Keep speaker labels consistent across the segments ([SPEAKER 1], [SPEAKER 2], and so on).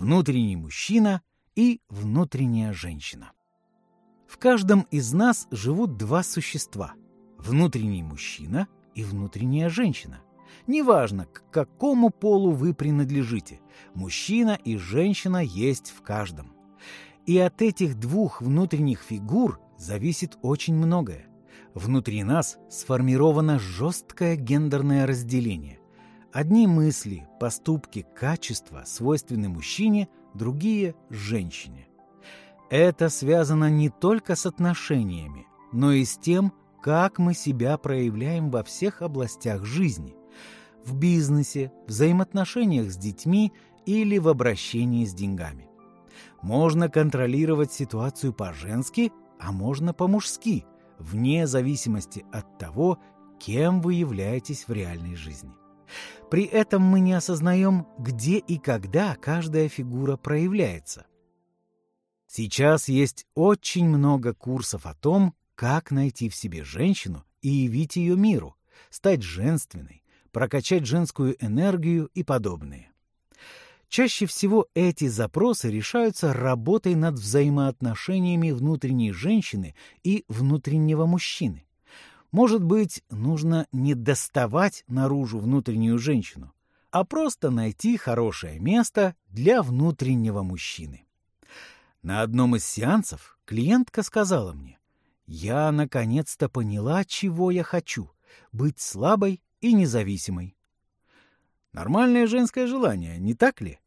[SPEAKER 1] внутренний мужчина и внутренняя женщина. В каждом из нас живут два существа – внутренний мужчина и внутренняя женщина. Неважно, к какому полу вы принадлежите, мужчина и женщина есть в каждом. И от этих двух внутренних фигур зависит очень многое. Внутри нас сформировано жесткое гендерное разделение. Одни мысли, поступки, качества свойственны мужчине, другие – женщине. Это связано не только с отношениями, но и с тем, как мы себя проявляем во всех областях жизни – в бизнесе, взаимоотношениях с детьми или в обращении с деньгами. Можно контролировать ситуацию по-женски, а можно по-мужски, вне зависимости от того, кем вы являетесь в реальной жизни. При этом мы не осознаем, где и когда каждая фигура проявляется. Сейчас есть очень много курсов о том, как найти в себе женщину и явить ее миру, стать женственной, прокачать женскую энергию и подобные. Чаще всего эти запросы решаются работой над взаимоотношениями внутренней женщины и внутреннего мужчины. Может быть, нужно не доставать наружу внутреннюю женщину, а просто найти хорошее место для внутреннего мужчины. На одном из сеансов клиентка сказала мне, «Я наконец-то поняла, чего я хочу — быть слабой и независимой. Нормальное женское желание, не так ли?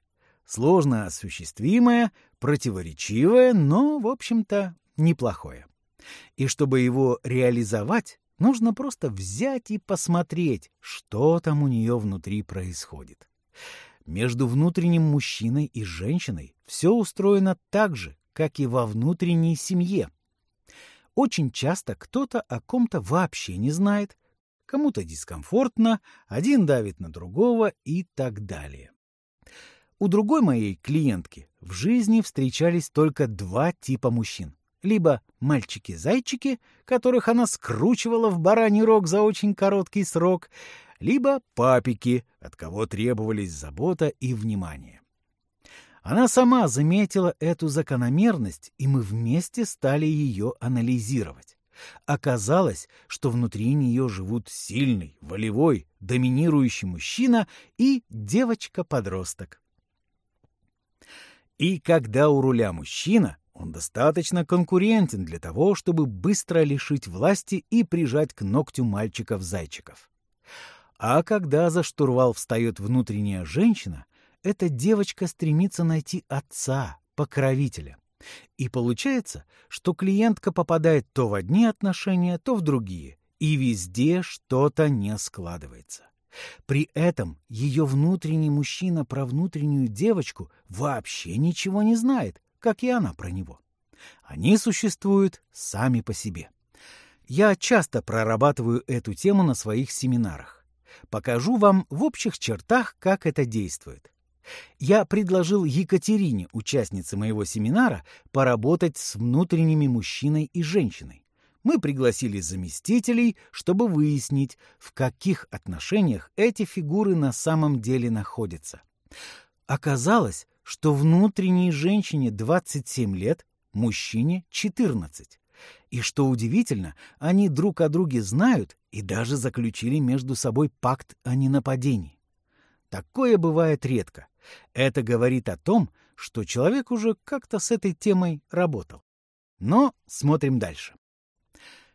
[SPEAKER 1] Сложно осуществимое, противоречивое, но, в общем-то, неплохое. И чтобы его реализовать, нужно просто взять и посмотреть, что там у нее внутри происходит. Между внутренним мужчиной и женщиной все устроено так же, как и во внутренней семье. Очень часто кто-то о ком-то вообще не знает, кому-то дискомфортно, один давит на другого и так далее. У другой моей клиентки в жизни встречались только два типа мужчин. Либо мальчики-зайчики, которых она скручивала в бараний рог за очень короткий срок, либо папики, от кого требовались забота и внимание. Она сама заметила эту закономерность, и мы вместе стали ее анализировать. Оказалось, что внутри нее живут сильный, волевой, доминирующий мужчина и девочка-подросток. И когда у руля мужчина, он достаточно конкурентен для того, чтобы быстро лишить власти и прижать к ногтю мальчиков-зайчиков. А когда за штурвал встает внутренняя женщина, эта девочка стремится найти отца, покровителя. И получается, что клиентка попадает то в одни отношения, то в другие, и везде что-то не складывается. При этом ее внутренний мужчина про внутреннюю девочку вообще ничего не знает, как и она про него. Они существуют сами по себе. Я часто прорабатываю эту тему на своих семинарах. Покажу вам в общих чертах, как это действует. Я предложил Екатерине, участнице моего семинара, поработать с внутренними мужчиной и женщиной. Мы пригласили заместителей, чтобы выяснить, в каких отношениях эти фигуры на самом деле находятся. Оказалось, что внутренней женщине 27 лет, мужчине 14. И что удивительно, они друг о друге знают и даже заключили между собой пакт о ненападении. Такое бывает редко. Это говорит о том, что человек уже как-то с этой темой работал. Но смотрим дальше.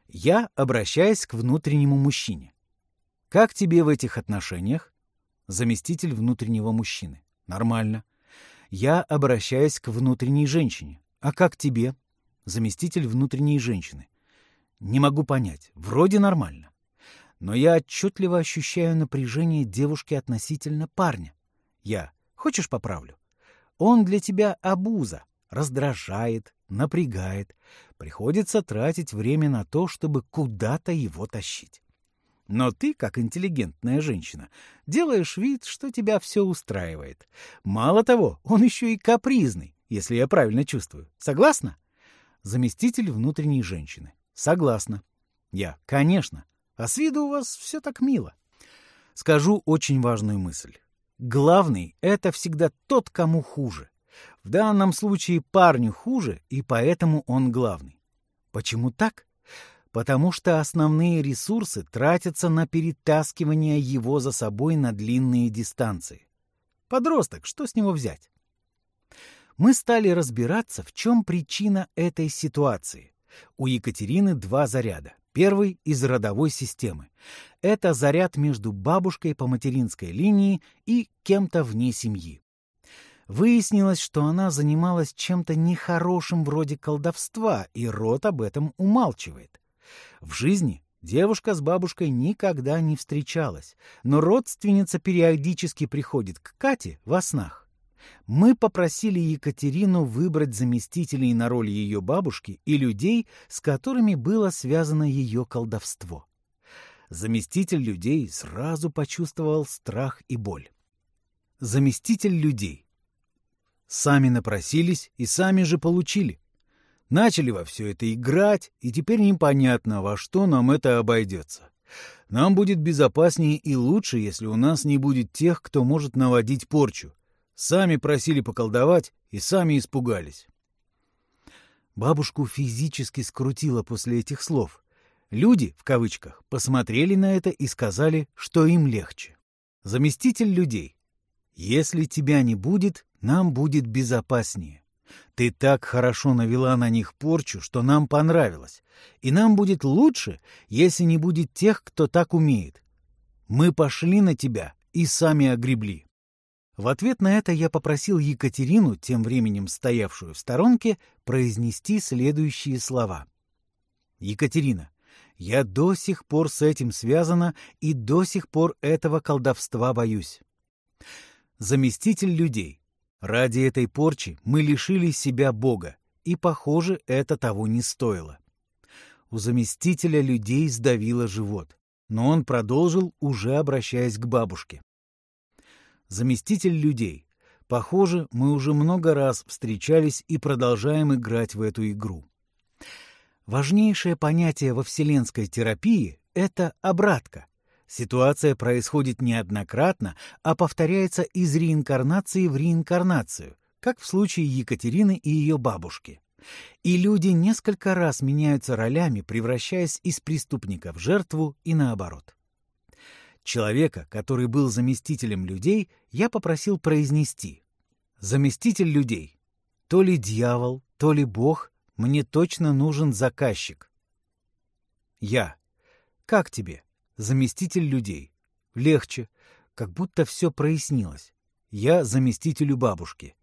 [SPEAKER 1] Я обращаюсь к внутреннему мужчине. Как тебе в этих отношениях? Заместитель внутреннего мужчины. Нормально. Я обращаюсь к внутренней женщине. А как тебе? Заместитель внутренней женщины. Не могу понять. Вроде нормально но я отчетливо ощущаю напряжение девушки относительно парня. Я. Хочешь поправлю? Он для тебя обуза, раздражает, напрягает. Приходится тратить время на то, чтобы куда-то его тащить. Но ты, как интеллигентная женщина, делаешь вид, что тебя все устраивает. Мало того, он еще и капризный, если я правильно чувствую. Согласна? Заместитель внутренней женщины. Согласна. Я. Конечно. А с виду у вас все так мило. Скажу очень важную мысль. Главный — это всегда тот, кому хуже. В данном случае парню хуже, и поэтому он главный. Почему так? Потому что основные ресурсы тратятся на перетаскивание его за собой на длинные дистанции. Подросток, что с него взять? Мы стали разбираться, в чем причина этой ситуации. У Екатерины два заряда. Первый из родовой системы. Это заряд между бабушкой по материнской линии и кем-то вне семьи. Выяснилось, что она занималась чем-то нехорошим вроде колдовства, и род об этом умалчивает. В жизни девушка с бабушкой никогда не встречалась, но родственница периодически приходит к Кате во снах. Мы попросили Екатерину выбрать заместителей на роль ее бабушки и людей, с которыми было связано ее колдовство. Заместитель людей сразу почувствовал страх и боль. Заместитель людей Сами напросились и сами же получили. Начали во все это играть, и теперь непонятно, во что нам это обойдется. Нам будет безопаснее и лучше, если у нас не будет тех, кто может наводить порчу. Сами просили поколдовать и сами испугались. Бабушку физически скрутило после этих слов. Люди, в кавычках, посмотрели на это и сказали, что им легче. Заместитель людей. Если тебя не будет, нам будет безопаснее. Ты так хорошо навела на них порчу, что нам понравилось. И нам будет лучше, если не будет тех, кто так умеет. Мы пошли на тебя и сами огребли. В ответ на это я попросил Екатерину, тем временем стоявшую в сторонке, произнести следующие слова. «Екатерина, я до сих пор с этим связана и до сих пор этого колдовства боюсь заместитель людей. Ради этой порчи мы лишили себя Бога, и, похоже, это того не стоило. У заместителя людей сдавило живот, но он продолжил, уже обращаясь к бабушке. Заместитель людей. Похоже, мы уже много раз встречались и продолжаем играть в эту игру. Важнейшее понятие во вселенской терапии — это обратка — Ситуация происходит неоднократно, а повторяется из реинкарнации в реинкарнацию, как в случае Екатерины и ее бабушки. И люди несколько раз меняются ролями, превращаясь из преступника в жертву и наоборот. Человека, который был заместителем людей, я попросил произнести. «Заместитель людей. То ли дьявол, то ли бог, мне точно нужен заказчик». «Я. Как тебе?» Заместитель людей. Легче, как будто все прояснилось. Я заместителю бабушки.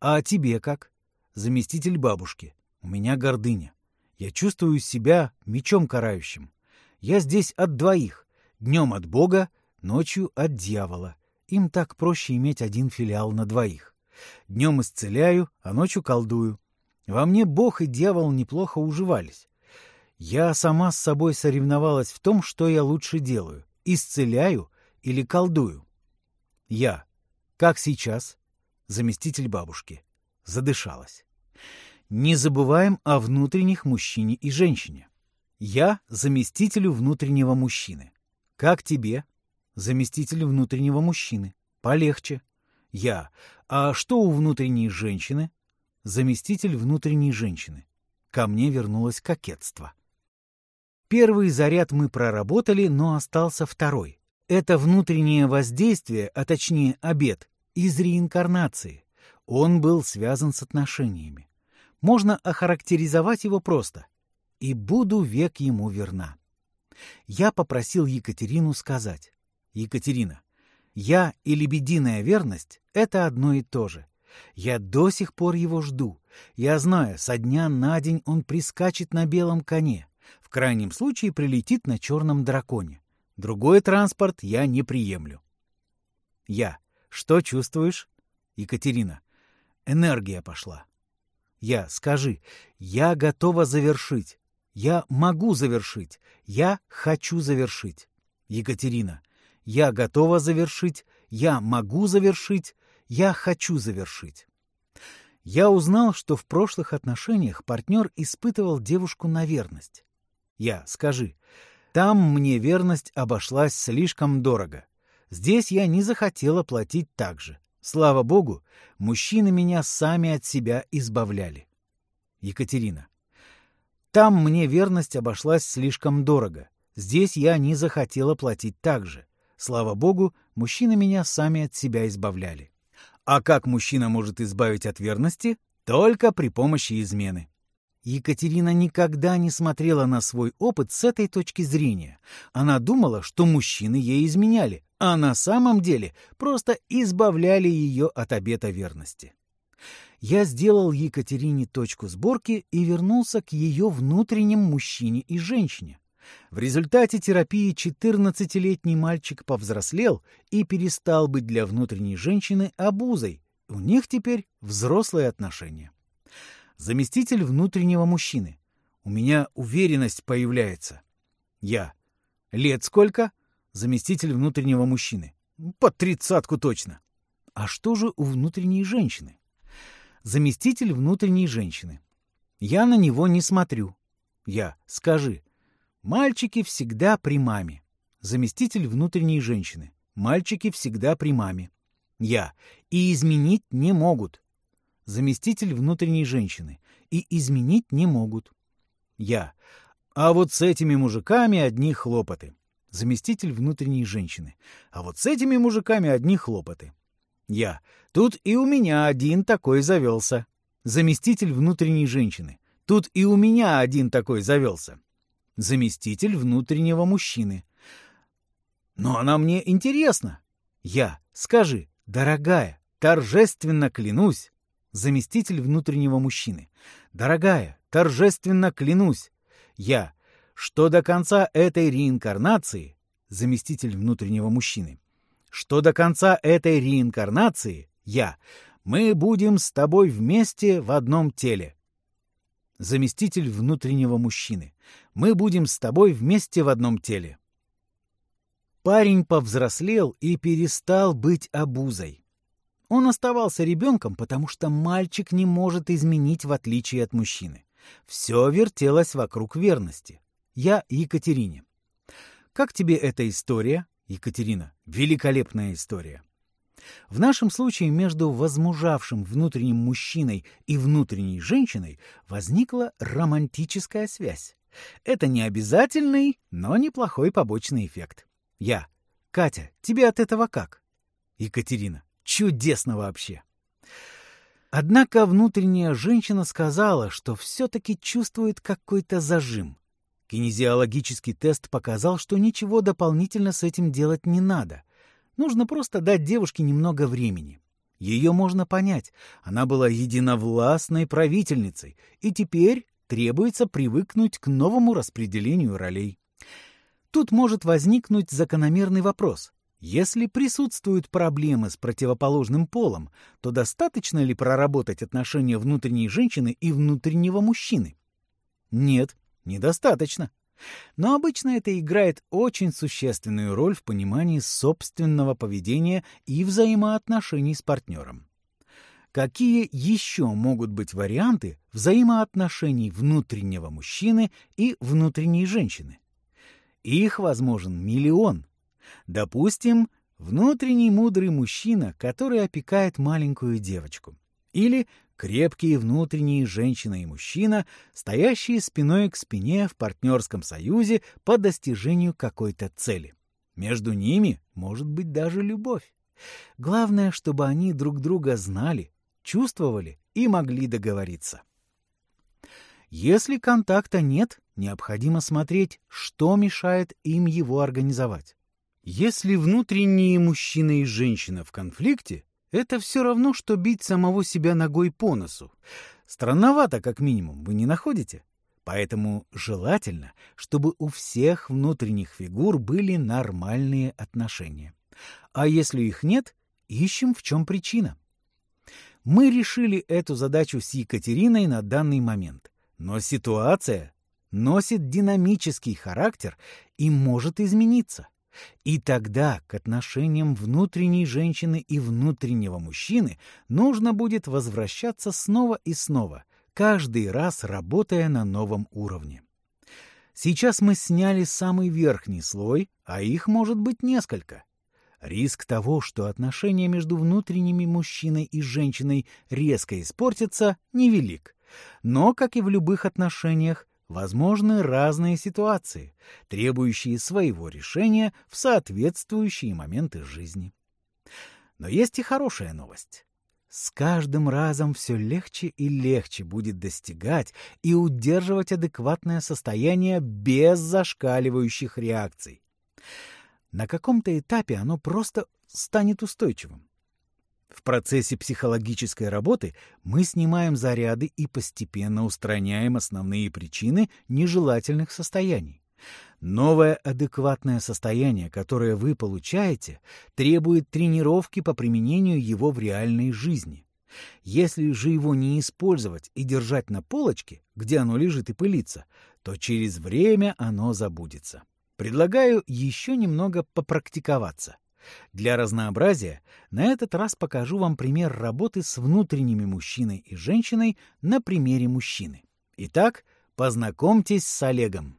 [SPEAKER 1] А тебе как? Заместитель бабушки. У меня гордыня. Я чувствую себя мечом карающим. Я здесь от двоих. Днем от Бога, ночью от дьявола. Им так проще иметь один филиал на двоих. Днем исцеляю, а ночью колдую. Во мне Бог и дьявол неплохо уживались. Я сама с собой соревновалась в том, что я лучше делаю — исцеляю или колдую. Я. Как сейчас? Заместитель бабушки. Задышалась. Не забываем о внутренних мужчине и женщине. Я заместителю внутреннего мужчины. Как тебе? Заместитель внутреннего мужчины. Полегче. Я. А что у внутренней женщины? Заместитель внутренней женщины. Ко мне вернулось кокетство. Первый заряд мы проработали, но остался второй. Это внутреннее воздействие, а точнее обед, из реинкарнации. Он был связан с отношениями. Можно охарактеризовать его просто. «И буду век ему верна». Я попросил Екатерину сказать. «Екатерина, я и лебединая верность — это одно и то же. Я до сих пор его жду. Я знаю, со дня на день он прискачет на белом коне. В крайнем случае прилетит на черном драконе. Другой транспорт я не приемлю. Я. Что чувствуешь? Екатерина. Энергия пошла. Я. Скажи. Я готова завершить. Я могу завершить. Я хочу завершить. Екатерина. Я готова завершить. Я могу завершить. Я хочу завершить. Я узнал, что в прошлых отношениях партнер испытывал девушку на верность. Я, скажи, там мне верность обошлась слишком дорого. Здесь я не захотела платить так же. Слава богу, мужчины меня сами от себя избавляли. Екатерина. Там мне верность обошлась слишком дорого. Здесь я не захотела платить так же. Слава богу, мужчины меня сами от себя избавляли. А как мужчина может избавить от верности? Только при помощи измены. Екатерина никогда не смотрела на свой опыт с этой точки зрения. Она думала, что мужчины ей изменяли, а на самом деле просто избавляли ее от обета верности. Я сделал Екатерине точку сборки и вернулся к ее внутренним мужчине и женщине. В результате терапии 14-летний мальчик повзрослел и перестал быть для внутренней женщины обузой. У них теперь взрослые отношения. Заместитель внутреннего мужчины. У меня уверенность появляется. Я. Лет сколько? Заместитель внутреннего мужчины. Под тридцатку точно. А что же у внутренней женщины? Заместитель внутренней женщины. Я на него не смотрю. Я. Скажи, Мальчики всегда при маме. Заместитель внутренней женщины. Мальчики всегда при маме. Я. И изменить не могут. Заместитель внутренней женщины. И изменить не могут. Я. А вот с этими мужиками одни хлопоты. Заместитель внутренней женщины. А вот с этими мужиками одни хлопоты. Я. Тут и у меня один такой завелся. Заместитель внутренней женщины. Тут и у меня один такой завелся заместитель внутреннего мужчины. Но она мне интересна. Я, скажи, дорогая, торжественно клянусь, заместитель внутреннего мужчины. Дорогая, торжественно клянусь. Я, что до конца этой реинкарнации, заместитель внутреннего мужчины, что до конца этой реинкарнации, я, мы будем с тобой вместе в одном теле заместитель внутреннего мужчины. Мы будем с тобой вместе в одном теле. Парень повзрослел и перестал быть обузой. Он оставался ребенком, потому что мальчик не может изменить в отличие от мужчины. Все вертелось вокруг верности. Я Екатерине. Как тебе эта история, Екатерина? Великолепная история. В нашем случае между возмужавшим внутренним мужчиной и внутренней женщиной возникла романтическая связь. Это не обязательный, но неплохой побочный эффект. Я. Катя, тебе от этого как? Екатерина. Чудесно вообще. Однако внутренняя женщина сказала, что все-таки чувствует какой-то зажим. Кинезиологический тест показал, что ничего дополнительно с этим делать не надо. Нужно просто дать девушке немного времени. Ее можно понять. Она была единовластной правительницей, и теперь требуется привыкнуть к новому распределению ролей. Тут может возникнуть закономерный вопрос. Если присутствуют проблемы с противоположным полом, то достаточно ли проработать отношения внутренней женщины и внутреннего мужчины? Нет, недостаточно. Но обычно это играет очень существенную роль в понимании собственного поведения и взаимоотношений с партнером. Какие еще могут быть варианты взаимоотношений внутреннего мужчины и внутренней женщины? Их возможен миллион. Допустим, внутренний мудрый мужчина, который опекает маленькую девочку. Или крепкие внутренние женщина и мужчина, стоящие спиной к спине в партнерском союзе по достижению какой-то цели. Между ними может быть даже любовь. Главное, чтобы они друг друга знали, чувствовали и могли договориться. Если контакта нет, необходимо смотреть, что мешает им его организовать. Если внутренние мужчина и женщина в конфликте, это все равно, что бить самого себя ногой по носу. Странновато, как минимум, вы не находите? Поэтому желательно, чтобы у всех внутренних фигур были нормальные отношения. А если их нет, ищем, в чем причина. Мы решили эту задачу с Екатериной на данный момент. Но ситуация носит динамический характер и может измениться. И тогда к отношениям внутренней женщины и внутреннего мужчины нужно будет возвращаться снова и снова, каждый раз работая на новом уровне. Сейчас мы сняли самый верхний слой, а их может быть несколько. Риск того, что отношения между внутренними мужчиной и женщиной резко испортятся, невелик. Но, как и в любых отношениях, возможны разные ситуации, требующие своего решения в соответствующие моменты жизни. Но есть и хорошая новость. С каждым разом все легче и легче будет достигать и удерживать адекватное состояние без зашкаливающих реакций. На каком-то этапе оно просто станет устойчивым. В процессе психологической работы мы снимаем заряды и постепенно устраняем основные причины нежелательных состояний. Новое адекватное состояние, которое вы получаете, требует тренировки по применению его в реальной жизни. Если же его не использовать и держать на полочке, где оно лежит и пылится, то через время оно забудется. Предлагаю еще немного попрактиковаться. Для разнообразия на этот раз покажу вам пример работы с внутренними мужчиной и женщиной на примере мужчины. Итак, познакомьтесь с Олегом.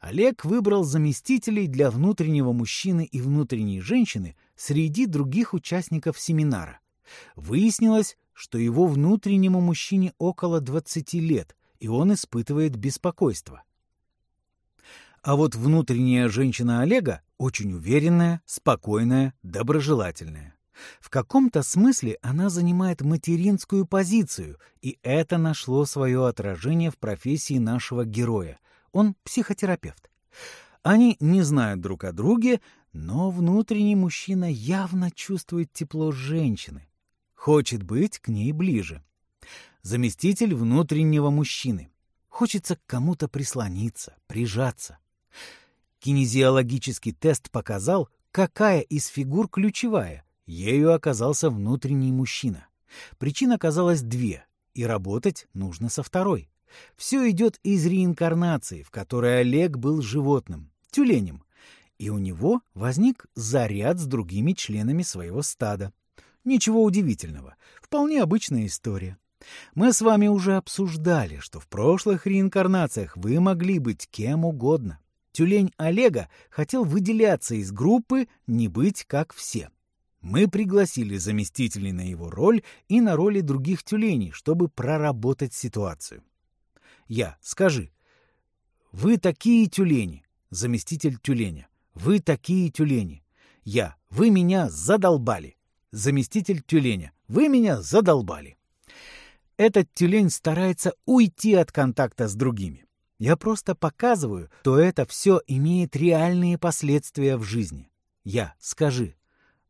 [SPEAKER 1] Олег выбрал заместителей для внутреннего мужчины и внутренней женщины среди других участников семинара. Выяснилось, что его внутреннему мужчине около 20 лет, и он испытывает беспокойство. А вот внутренняя женщина Олега очень уверенная, спокойная, доброжелательная. В каком-то смысле она занимает материнскую позицию, и это нашло свое отражение в профессии нашего героя. Он психотерапевт. Они не знают друг о друге, но внутренний мужчина явно чувствует тепло женщины. Хочет быть к ней ближе. Заместитель внутреннего мужчины. Хочется к кому-то прислониться, прижаться. Кинезиологический тест показал, какая из фигур ключевая. Ею оказался внутренний мужчина. Причин оказалось две, и работать нужно со второй. Все идет из реинкарнации, в которой Олег был животным, тюленем, и у него возник заряд с другими членами своего стада. Ничего удивительного, вполне обычная история. Мы с вами уже обсуждали, что в прошлых реинкарнациях вы могли быть кем угодно. Тюлень Олега хотел выделяться из группы, не быть как все. Мы пригласили заместителей на его роль и на роли других тюленей, чтобы проработать ситуацию. Я, скажи, вы такие тюлени, заместитель тюленя, вы такие тюлени. Я, вы меня задолбали, заместитель тюленя, вы меня задолбали. Этот тюлень старается уйти от контакта с другими. Я просто показываю, что это все имеет реальные последствия в жизни. Я, скажи,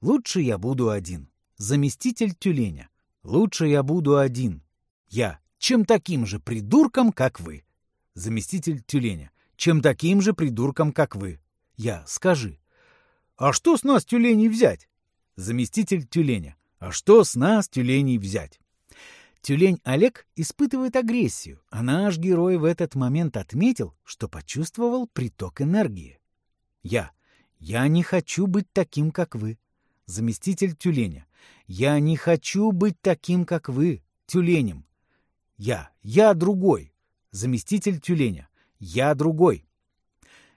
[SPEAKER 1] лучше я буду один. Заместитель тюленя. Лучше я буду один. Я, чем таким же придурком, как вы. Заместитель тюленя. Чем таким же придурком, как вы. Я, скажи. А что с нас тюленей взять? Заместитель тюленя. А что с нас тюленей взять? Тюлень Олег испытывает агрессию, а наш герой в этот момент отметил, что почувствовал приток энергии. Я. Я не хочу быть таким, как вы. Заместитель тюленя. Я не хочу быть таким, как вы, тюленем. Я. Я другой. Заместитель тюленя. Я другой.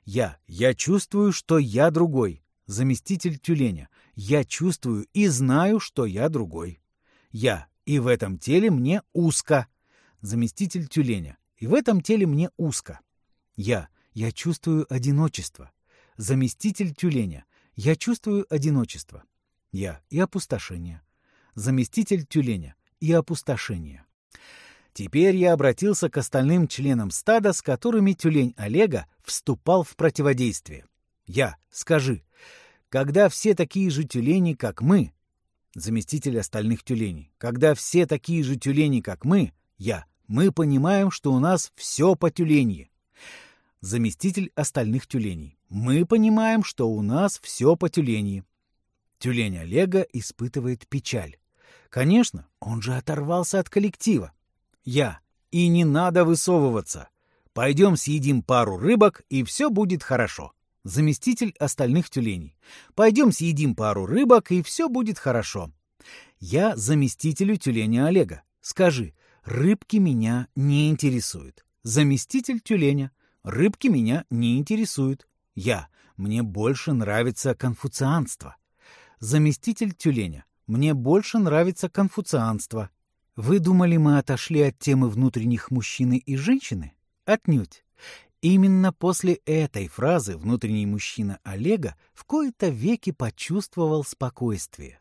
[SPEAKER 1] Я. Я чувствую, что я другой. Заместитель тюленя. Я чувствую и знаю, что я другой. Я. И в этом теле мне узко. Заместитель тюленя. И в этом теле мне узко. Я. Я чувствую одиночество. Заместитель тюленя. Я чувствую одиночество. Я. И опустошение. Заместитель тюленя. И опустошение. Теперь я обратился к остальным членам стада, с которыми тюлень Олега вступал в противодействие. Я. Скажи. Когда все такие же тюлени, как мы, заместитель остальных тюленей. Когда все такие же тюлени, как мы, я, мы понимаем, что у нас все по тюленье. Заместитель остальных тюленей. Мы понимаем, что у нас все по тюленье. Тюлень Олега испытывает печаль. Конечно, он же оторвался от коллектива. Я. И не надо высовываться. Пойдем съедим пару рыбок, и все будет хорошо заместитель остальных тюленей. Пойдем съедим пару рыбок, и все будет хорошо. Я заместителю тюленя Олега. Скажи, рыбки меня не интересуют. Заместитель тюленя. Рыбки меня не интересуют. Я. Мне больше нравится конфуцианство. Заместитель тюленя. Мне больше нравится конфуцианство. Вы думали, мы отошли от темы внутренних мужчины и женщины? Отнюдь. Именно после этой фразы внутренний мужчина Олега в кои-то веки почувствовал спокойствие.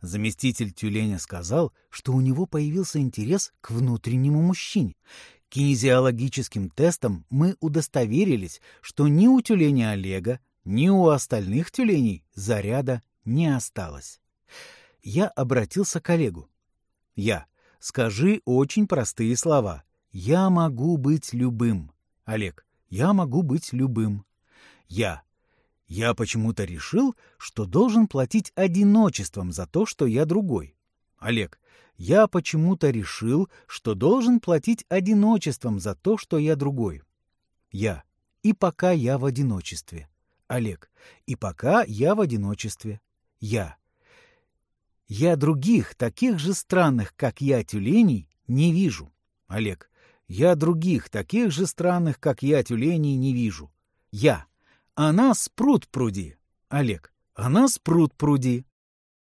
[SPEAKER 1] Заместитель тюленя сказал, что у него появился интерес к внутреннему мужчине. Кинезиологическим тестом мы удостоверились, что ни у тюленя Олега, ни у остальных тюленей заряда не осталось. Я обратился к Олегу. Я. Скажи очень простые слова. Я могу быть любым. Олег. Я могу быть любым. Я. Я почему-то решил, что должен платить одиночеством за то, что я другой. Олег. Я почему-то решил, что должен платить одиночеством за то, что я другой. Я. И пока я в одиночестве. Олег. И пока я в одиночестве. Я. Я других, таких же странных, как я, тюленей, не вижу. Олег. Я других, таких же странных, как я, тюленей, не вижу. Я. Она спрут пруди. Олег. Она спрут пруди.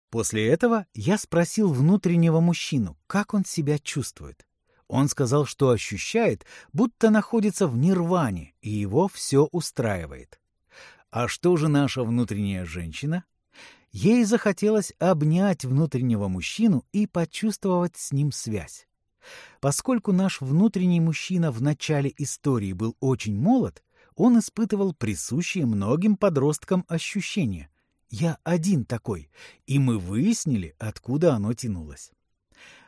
[SPEAKER 1] После этого я спросил внутреннего мужчину, как он себя чувствует. Он сказал, что ощущает, будто находится в нирване, и его все устраивает. А что же наша внутренняя женщина? Ей захотелось обнять внутреннего мужчину и почувствовать с ним связь. Поскольку наш внутренний мужчина в начале истории был очень молод, он испытывал присущие многим подросткам ощущения. «Я один такой», и мы выяснили, откуда оно тянулось.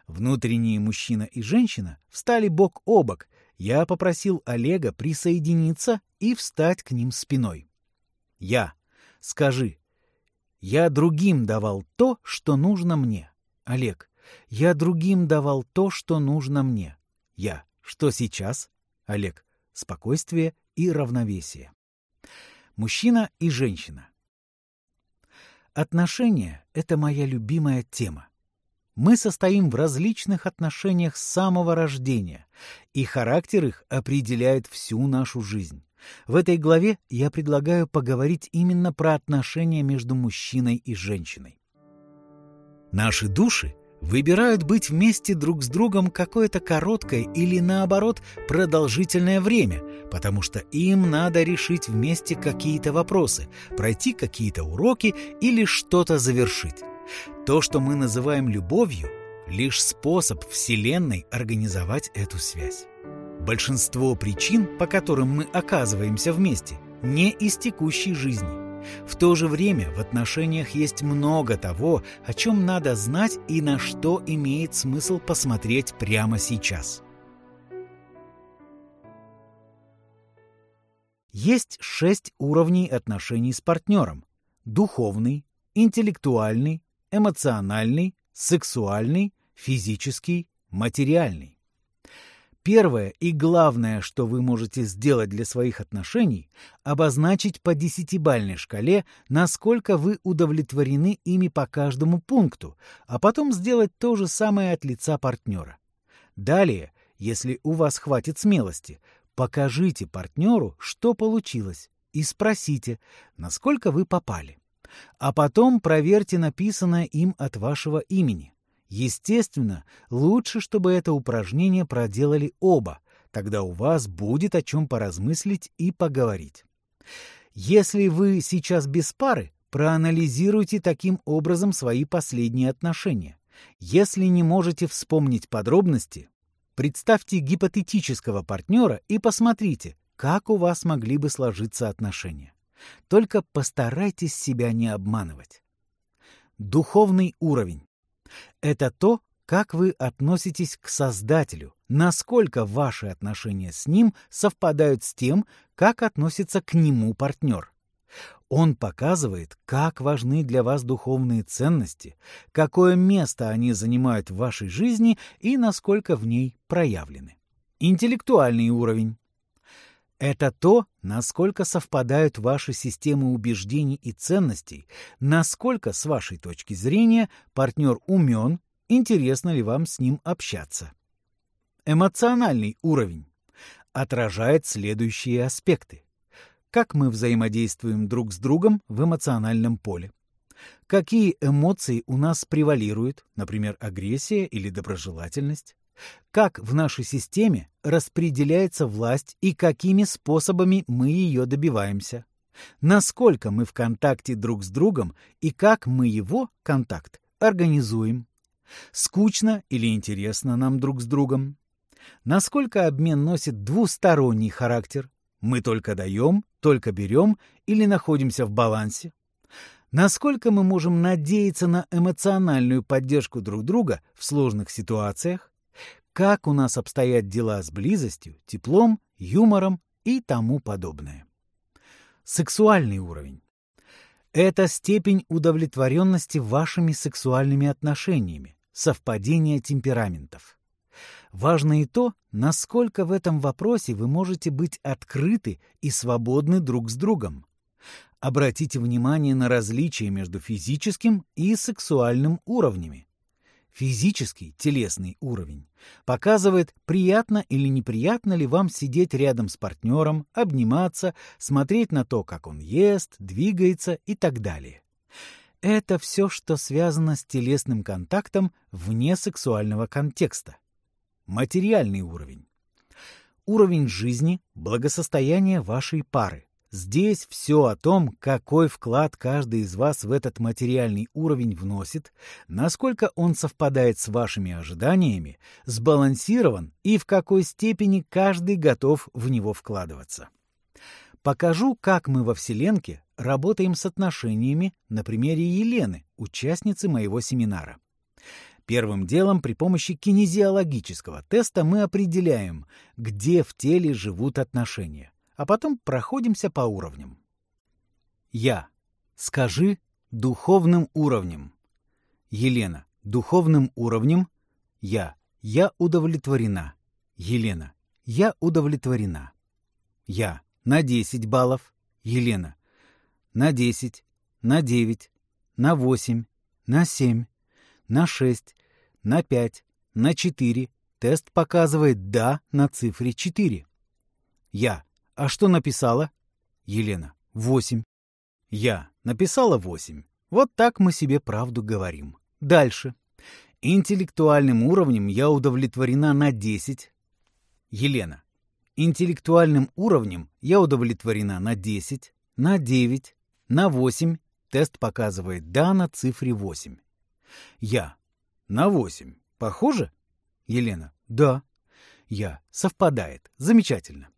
[SPEAKER 1] Внутренние мужчина и женщина встали бок о бок. Я попросил Олега присоединиться и встать к ним спиной. «Я. Скажи. Я другим давал то, что нужно мне. Олег. Я другим давал то, что нужно мне. Я. Что сейчас? Олег. Спокойствие и равновесие. Мужчина и женщина. Отношения — это моя любимая тема. Мы состоим в различных отношениях с самого рождения, и характер их определяет всю нашу жизнь. В этой главе я предлагаю поговорить именно про отношения между мужчиной и женщиной. Наши души выбирают быть вместе друг с другом какое-то короткое или, наоборот, продолжительное время, потому что им надо решить вместе какие-то вопросы, пройти какие-то уроки или что-то завершить. То, что мы называем любовью, лишь способ Вселенной организовать эту связь. Большинство причин, по которым мы оказываемся вместе, не из текущей жизни. В то же время в отношениях есть много того, о чем надо знать и на что имеет смысл посмотреть прямо сейчас. Есть шесть уровней отношений с партнером. Духовный, интеллектуальный, эмоциональный, сексуальный, физический, материальный. Первое и главное, что вы можете сделать для своих отношений, обозначить по десятибальной шкале, насколько вы удовлетворены ими по каждому пункту, а потом сделать то же самое от лица партнера. Далее, если у вас хватит смелости, покажите партнеру, что получилось, и спросите, насколько вы попали. А потом проверьте написанное им от вашего имени. Естественно, лучше, чтобы это упражнение проделали оба, тогда у вас будет о чем поразмыслить и поговорить. Если вы сейчас без пары, проанализируйте таким образом свои последние отношения. Если не можете вспомнить подробности, представьте гипотетического партнера и посмотрите, как у вас могли бы сложиться отношения. Только постарайтесь себя не обманывать. Духовный уровень. Это то, как вы относитесь к Создателю, насколько ваши отношения с Ним совпадают с тем, как относится к Нему партнер. Он показывает, как важны для вас духовные ценности, какое место они занимают в вашей жизни и насколько в ней проявлены. Интеллектуальный уровень. Это то, насколько совпадают ваши системы убеждений и ценностей, насколько, с вашей точки зрения, партнер умен, интересно ли вам с ним общаться. Эмоциональный уровень отражает следующие аспекты. как мы взаимодействуем друг с другом в эмоциональном поле. Какие эмоции у нас превалируют, например, агрессия или доброжелательность? Как в нашей системе распределяется власть и какими способами мы ее добиваемся? Насколько мы в контакте друг с другом и как мы его, контакт, организуем? Скучно или интересно нам друг с другом? Насколько обмен носит двусторонний характер? Мы только даем, только берем или находимся в балансе? Насколько мы можем надеяться на эмоциональную поддержку друг друга в сложных ситуациях? Как у нас обстоят дела с близостью, теплом, юмором и тому подобное? Сексуальный уровень. Это степень удовлетворенности вашими сексуальными отношениями, совпадение темпераментов. Важно и то, насколько в этом вопросе вы можете быть открыты и свободны друг с другом. Обратите внимание на различия между физическим и сексуальным уровнями. Физический, телесный уровень показывает, приятно или неприятно ли вам сидеть рядом с партнером, обниматься, смотреть на то, как он ест, двигается и так далее. Это все, что связано с телесным контактом вне сексуального контекста. Материальный уровень. Уровень жизни, благосостояние вашей пары. Здесь все о том, какой вклад каждый из вас в этот материальный уровень вносит, насколько он совпадает с вашими ожиданиями, сбалансирован и в какой степени каждый готов в него вкладываться. Покажу, как мы во Вселенке работаем с отношениями на примере Елены, участницы моего семинара. Первым делом при помощи кинезиологического теста мы определяем, где в теле живут отношения, а потом проходимся по уровням. Я. Скажи духовным уровнем. Елена. Духовным уровнем. Я. Я удовлетворена. Елена. Я удовлетворена. Я. На 10 баллов. Елена. На 10. На 9. На 8. На 7 на 6, на 5, на 4. Тест показывает «да» на цифре 4. Я. А что написала? Елена. 8. Я. Написала 8. Вот так мы себе правду говорим. Дальше. Интеллектуальным уровнем я удовлетворена на 10. Елена. Интеллектуальным уровнем я удовлетворена на 10, на 9, на 8. Тест показывает «да» на цифре 8. Я. На восемь. Похоже? Елена. Да. Я. Совпадает. Замечательно.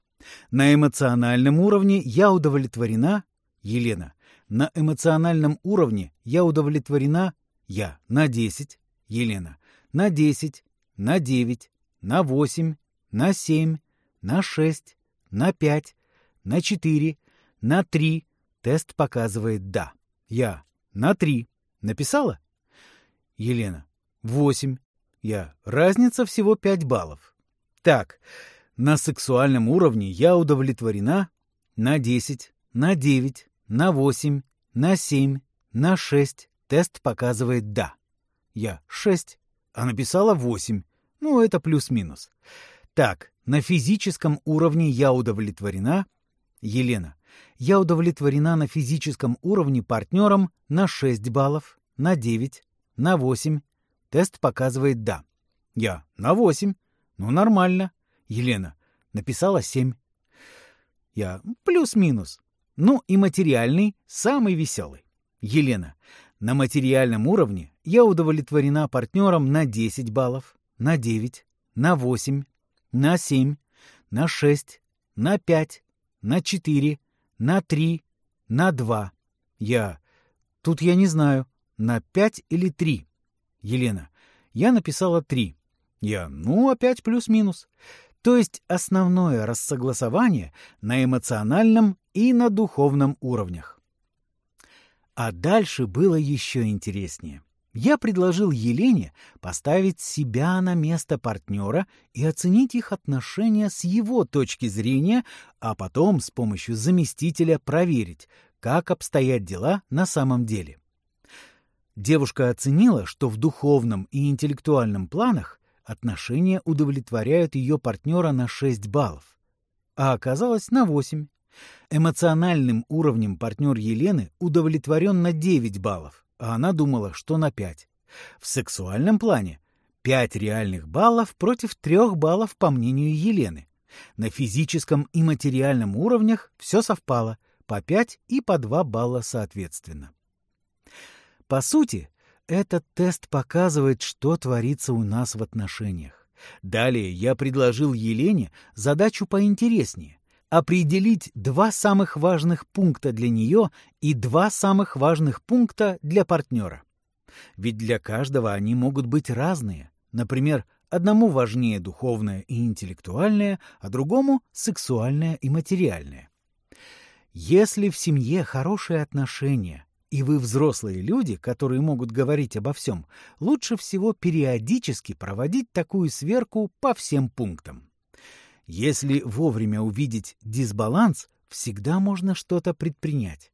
[SPEAKER 1] На эмоциональном уровне я удовлетворена. Елена. На эмоциональном уровне я удовлетворена. Я. На десять. Елена. На десять. На девять. На восемь. На семь. На шесть. На пять. На четыре. На три. Тест показывает «да». Я. На три. Написала? Елена. Восемь. Я. Разница всего пять баллов. Так, на сексуальном уровне я удовлетворена на десять, на девять, на восемь, на семь, на шесть. Тест показывает «да». Я шесть, а написала восемь. Ну, это плюс-минус. Так, на физическом уровне я удовлетворена. Елена. Я удовлетворена на физическом уровне партнером на 6 баллов, на 9, на 8. Тест показывает «да». Я на 8. Ну, нормально. Елена написала 7. Я плюс-минус. Ну и материальный самый веселый. Елена. На материальном уровне я удовлетворена партнером на 10 баллов, на 9, на 8, на 7, на 6, на 5, на 4, на 3, на 2. Я... Тут я не знаю на пять или три. Елена. Я написала три. Я, ну, опять плюс-минус. То есть основное рассогласование на эмоциональном и на духовном уровнях. А дальше было еще интереснее. Я предложил Елене поставить себя на место партнера и оценить их отношения с его точки зрения, а потом с помощью заместителя проверить, как обстоят дела на самом деле. Девушка оценила, что в духовном и интеллектуальном планах отношения удовлетворяют ее партнера на 6 баллов, а оказалось на 8. Эмоциональным уровнем партнер Елены удовлетворен на 9 баллов, а она думала, что на 5. В сексуальном плане 5 реальных баллов против 3 баллов по мнению Елены. На физическом и материальном уровнях все совпало, по 5 и по 2 балла соответственно. По сути, этот тест показывает, что творится у нас в отношениях. Далее я предложил Елене задачу поинтереснее — определить два самых важных пункта для нее и два самых важных пункта для партнера. Ведь для каждого они могут быть разные. Например, одному важнее духовное и интеллектуальное, а другому — сексуальное и материальное. Если в семье хорошие отношения, и вы взрослые люди, которые могут говорить обо всем, лучше всего периодически проводить такую сверку по всем пунктам. Если вовремя увидеть дисбаланс, всегда можно что-то предпринять.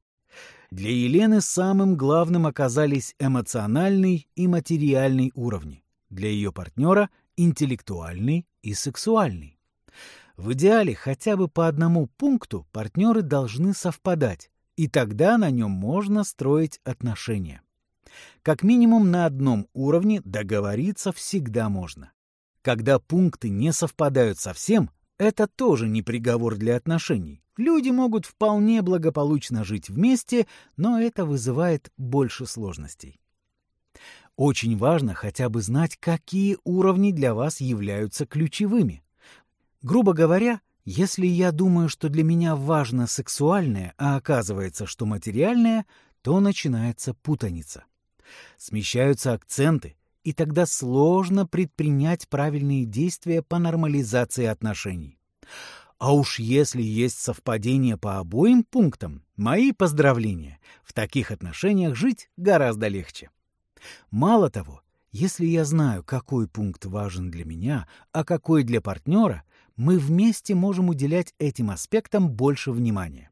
[SPEAKER 1] Для Елены самым главным оказались эмоциональный и материальный уровни. Для ее партнера – интеллектуальный и сексуальный. В идеале хотя бы по одному пункту партнеры должны совпадать, и тогда на нем можно строить отношения. Как минимум на одном уровне договориться всегда можно. Когда пункты не совпадают совсем, это тоже не приговор для отношений. Люди могут вполне благополучно жить вместе, но это вызывает больше сложностей. Очень важно хотя бы знать, какие уровни для вас являются ключевыми. Грубо говоря, если я думаю, что для меня важно сексуальное, а оказывается, что материальное, то начинается путаница. Смещаются акценты, и тогда сложно предпринять правильные действия по нормализации отношений. А уж если есть совпадение по обоим пунктам, мои поздравления, в таких отношениях жить гораздо легче. Мало того, если я знаю, какой пункт важен для меня, а какой для партнера, мы вместе можем уделять этим аспектам больше внимания.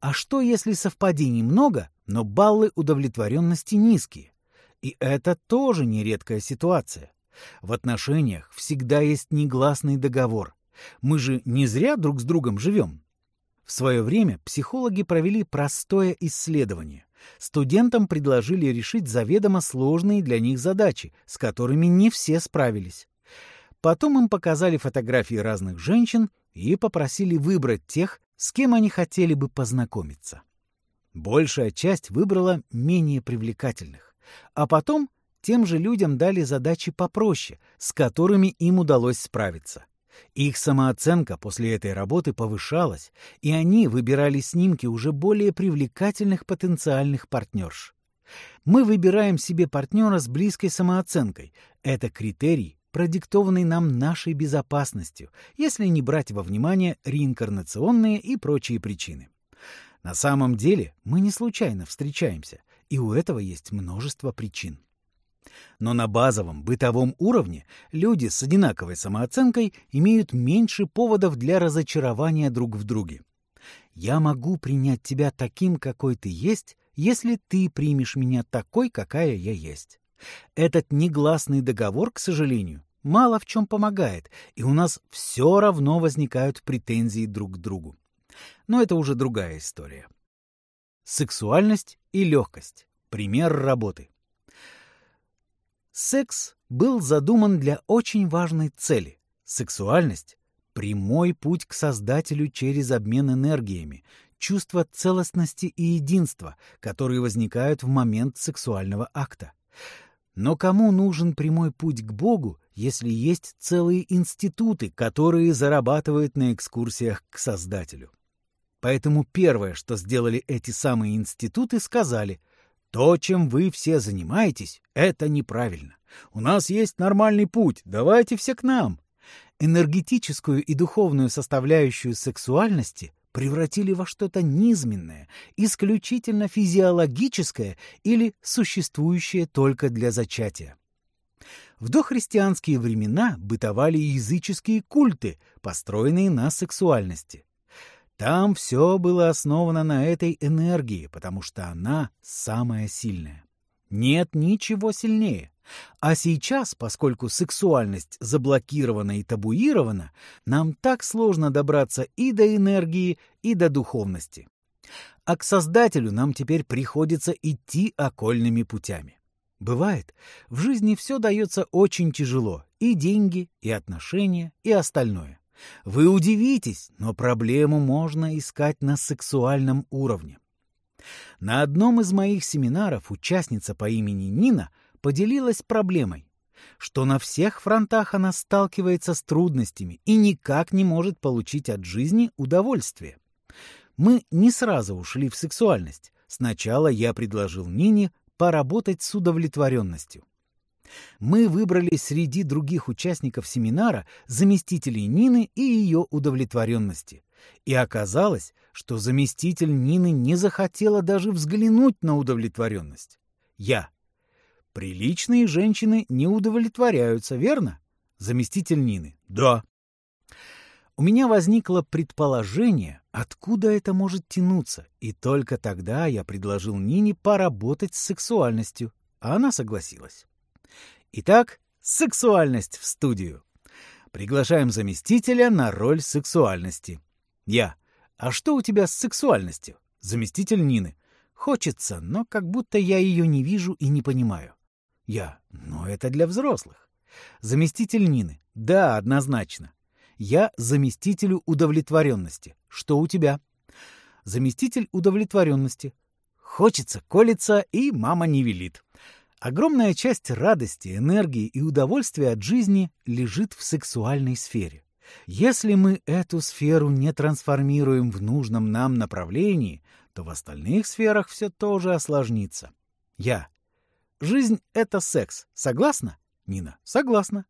[SPEAKER 1] А что, если совпадений много, но баллы удовлетворенности низкие? И это тоже нередкая ситуация. В отношениях всегда есть негласный договор. Мы же не зря друг с другом живем. В свое время психологи провели простое исследование. Студентам предложили решить заведомо сложные для них задачи, с которыми не все справились. Потом им показали фотографии разных женщин и попросили выбрать тех, с кем они хотели бы познакомиться. Большая часть выбрала менее привлекательных. А потом тем же людям дали задачи попроще, с которыми им удалось справиться. Их самооценка после этой работы повышалась, и они выбирали снимки уже более привлекательных потенциальных партнерш. Мы выбираем себе партнера с близкой самооценкой. Это критерий, продиктованный нам нашей безопасностью, если не брать во внимание реинкарнационные и прочие причины. На самом деле мы не случайно встречаемся, и у этого есть множество причин. Но на базовом бытовом уровне люди с одинаковой самооценкой имеют меньше поводов для разочарования друг в друге. Я могу принять тебя таким, какой ты есть, если ты примешь меня такой, какая я есть. Этот негласный договор, к сожалению, мало в чем помогает, и у нас все равно возникают претензии друг к другу. Но это уже другая история. Сексуальность и легкость. Пример работы. Секс был задуман для очень важной цели. Сексуальность — прямой путь к Создателю через обмен энергиями, чувство целостности и единства, которые возникают в момент сексуального акта. Но кому нужен прямой путь к Богу, если есть целые институты, которые зарабатывают на экскурсиях к Создателю? Поэтому первое, что сделали эти самые институты, сказали, то, чем вы все занимаетесь, это неправильно. У нас есть нормальный путь, давайте все к нам. Энергетическую и духовную составляющую сексуальности превратили во что-то низменное, исключительно физиологическое или существующее только для зачатия. В дохристианские времена бытовали языческие культы, построенные на сексуальности. Там все было основано на этой энергии, потому что она самая сильная. Нет ничего сильнее. А сейчас, поскольку сексуальность заблокирована и табуирована, нам так сложно добраться и до энергии, и до духовности. А к Создателю нам теперь приходится идти окольными путями. Бывает, в жизни все дается очень тяжело, и деньги, и отношения, и остальное. Вы удивитесь, но проблему можно искать на сексуальном уровне. На одном из моих семинаров участница по имени Нина поделилась проблемой, что на всех фронтах она сталкивается с трудностями и никак не может получить от жизни удовольствие. Мы не сразу ушли в сексуальность. Сначала я предложил Нине поработать с удовлетворенностью. Мы выбрали среди других участников семинара заместителей Нины и ее удовлетворенности. И оказалось, что заместитель Нины не захотела даже взглянуть на удовлетворенность. Я. Приличные женщины не удовлетворяются, верно? Заместитель Нины. Да. У меня возникло предположение, откуда это может тянуться, и только тогда я предложил Нине поработать с сексуальностью, а она согласилась. Итак, сексуальность в студию. Приглашаем заместителя на роль сексуальности. Я. А что у тебя с сексуальностью? Заместитель Нины. Хочется, но как будто я ее не вижу и не понимаю. Я. Но это для взрослых. Заместитель Нины. Да, однозначно. Я заместителю удовлетворенности. Что у тебя? Заместитель удовлетворенности. Хочется, колется, и мама не велит. Огромная часть радости, энергии и удовольствия от жизни лежит в сексуальной сфере. Если мы эту сферу не трансформируем в нужном нам направлении, то в остальных сферах все тоже осложнится. Я. Жизнь — это секс. Согласна? Нина. Согласна.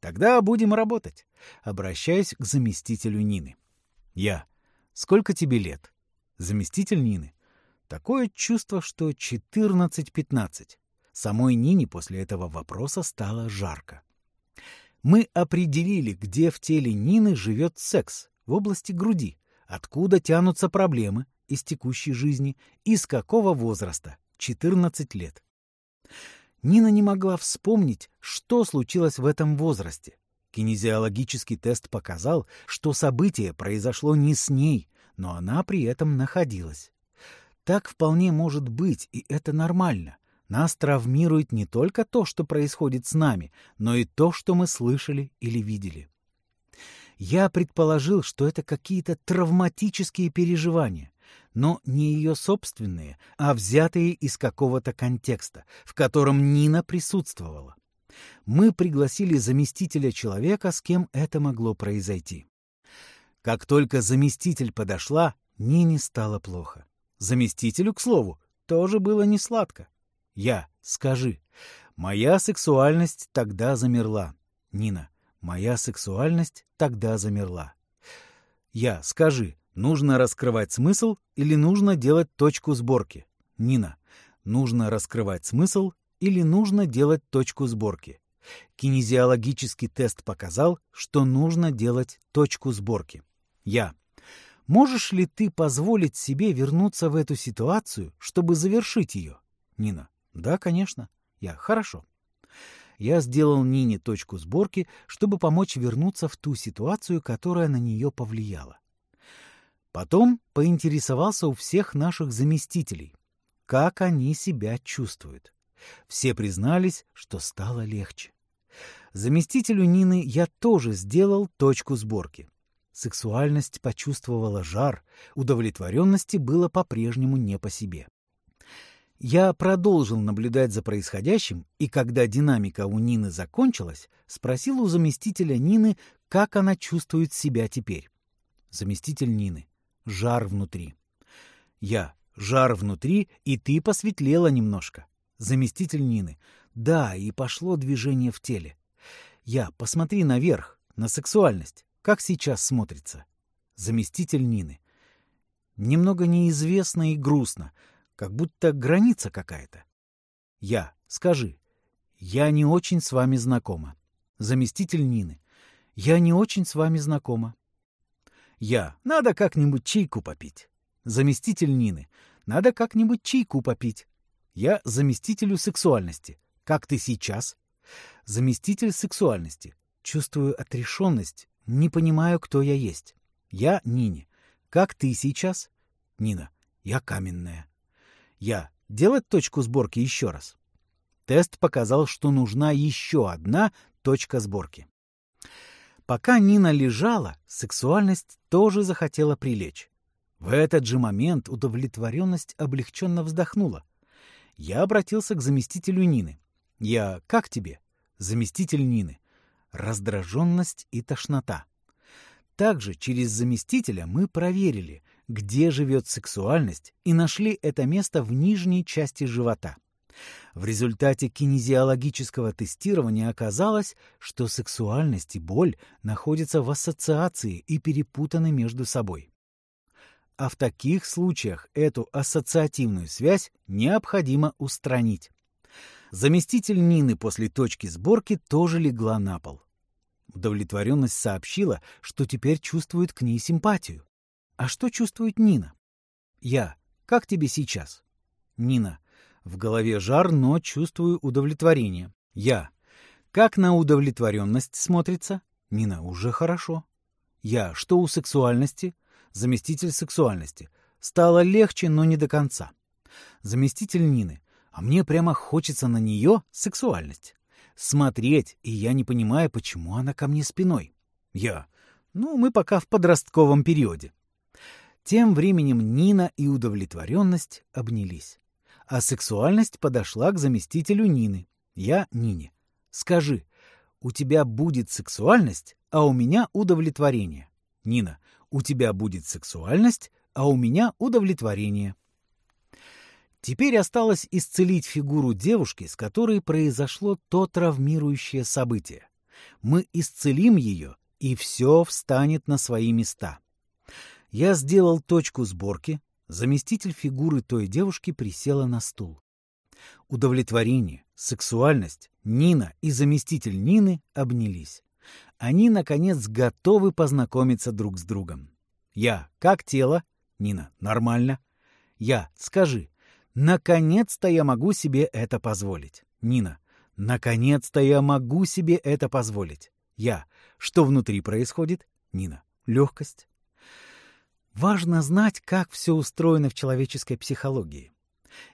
[SPEAKER 1] Тогда будем работать. Обращаюсь к заместителю Нины. Я. Сколько тебе лет? Заместитель Нины. Такое чувство, что 14-15. Самой Нине после этого вопроса стало жарко. Мы определили, где в теле Нины живет секс, в области груди, откуда тянутся проблемы из текущей жизни и с какого возраста — 14 лет. Нина не могла вспомнить, что случилось в этом возрасте. Кинезиологический тест показал, что событие произошло не с ней, но она при этом находилась. Так вполне может быть, и это нормально. Нас травмирует не только то, что происходит с нами, но и то, что мы слышали или видели. Я предположил, что это какие-то травматические переживания, но не ее собственные, а взятые из какого-то контекста, в котором Нина присутствовала. Мы пригласили заместителя человека, с кем это могло произойти. Как только заместитель подошла, Нине стало плохо. Заместителю, к слову, тоже было не сладко. Я, скажи. Моя сексуальность тогда замерла. Нина, моя сексуальность тогда замерла. Я, скажи, нужно раскрывать смысл или нужно делать точку сборки? Нина, нужно раскрывать смысл или нужно делать точку сборки? Кинезиологический тест показал, что нужно делать точку сборки. Я. Можешь ли ты позволить себе вернуться в эту ситуацию, чтобы завершить ее? Нина. Да, конечно. Я. Хорошо. Я сделал Нине точку сборки, чтобы помочь вернуться в ту ситуацию, которая на нее повлияла. Потом поинтересовался у всех наших заместителей, как они себя чувствуют. Все признались, что стало легче. Заместителю Нины я тоже сделал точку сборки. Сексуальность почувствовала жар, удовлетворенности было по-прежнему не по себе. Я продолжил наблюдать за происходящим, и когда динамика у Нины закончилась, спросил у заместителя Нины, как она чувствует себя теперь. Заместитель Нины. Жар внутри. Я. Жар внутри, и ты посветлела немножко. Заместитель Нины. Да, и пошло движение в теле. Я. Посмотри наверх, на сексуальность. Как сейчас смотрится? Заместитель Нины. Немного неизвестно и грустно как будто граница какая-то. Я, скажи, я не очень с вами знакома. Заместитель Нины, я не очень с вами знакома. Я, надо как-нибудь чайку попить. Заместитель Нины, надо как-нибудь чайку попить. Я заместителю сексуальности. Как ты сейчас? Заместитель сексуальности. Чувствую отрешенность, не понимаю, кто я есть. Я Нине. Как ты сейчас? Нина. Я каменная. Я. Делать точку сборки еще раз. Тест показал, что нужна еще одна точка сборки. Пока Нина лежала, сексуальность тоже захотела прилечь. В этот же момент удовлетворенность облегченно вздохнула. Я обратился к заместителю Нины. «Я как тебе?» Заместитель Нины. Раздраженность и тошнота. Также через заместителя мы проверили, где живет сексуальность, и нашли это место в нижней части живота. В результате кинезиологического тестирования оказалось, что сексуальность и боль находятся в ассоциации и перепутаны между собой. А в таких случаях эту ассоциативную связь необходимо устранить. Заместитель Нины после точки сборки тоже легла на пол. Удовлетворенность сообщила, что теперь чувствует к ней симпатию. А что чувствует Нина? Я. Как тебе сейчас? Нина. В голове жар, но чувствую удовлетворение. Я. Как на удовлетворенность смотрится? Нина. Уже хорошо. Я. Что у сексуальности? Заместитель сексуальности. Стало легче, но не до конца. Заместитель Нины. А мне прямо хочется на нее сексуальность. Смотреть, и я не понимаю, почему она ко мне спиной. Я. Ну, мы пока в подростковом периоде. Тем временем Нина и удовлетворенность обнялись а сексуальность подошла к заместителю Нины. Я Нине. Скажи, у тебя будет сексуальность, а у меня удовлетворение. Нина, у тебя будет сексуальность, а у меня удовлетворение. Теперь осталось исцелить фигуру девушки, с которой произошло то травмирующее событие. Мы исцелим ее, и все встанет на свои места. Я сделал точку сборки, Заместитель фигуры той девушки присела на стул. Удовлетворение, сексуальность, Нина и заместитель Нины обнялись. Они, наконец, готовы познакомиться друг с другом. Я. Как тело? Нина. Нормально. Я. Скажи. Наконец-то я могу себе это позволить. Нина. Наконец-то я могу себе это позволить. Я. Что внутри происходит? Нина. Легкость. Важно знать, как все устроено в человеческой психологии.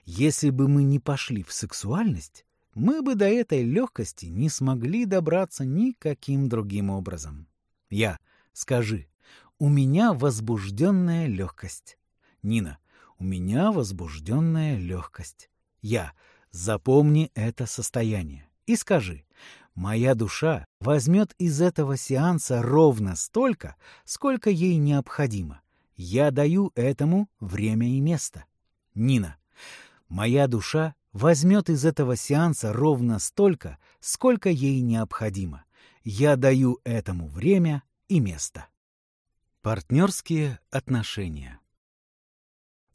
[SPEAKER 1] Если бы мы не пошли в сексуальность, мы бы до этой легкости не смогли добраться никаким другим образом. Я, скажи, у меня возбужденная легкость. Нина, у меня возбужденная легкость. Я, запомни это состояние и скажи, моя душа возьмет из этого сеанса ровно столько, сколько ей необходимо. Я даю этому время и место. Нина. Моя душа возьмет из этого сеанса ровно столько, сколько ей необходимо. Я даю этому время и место. Партнерские отношения.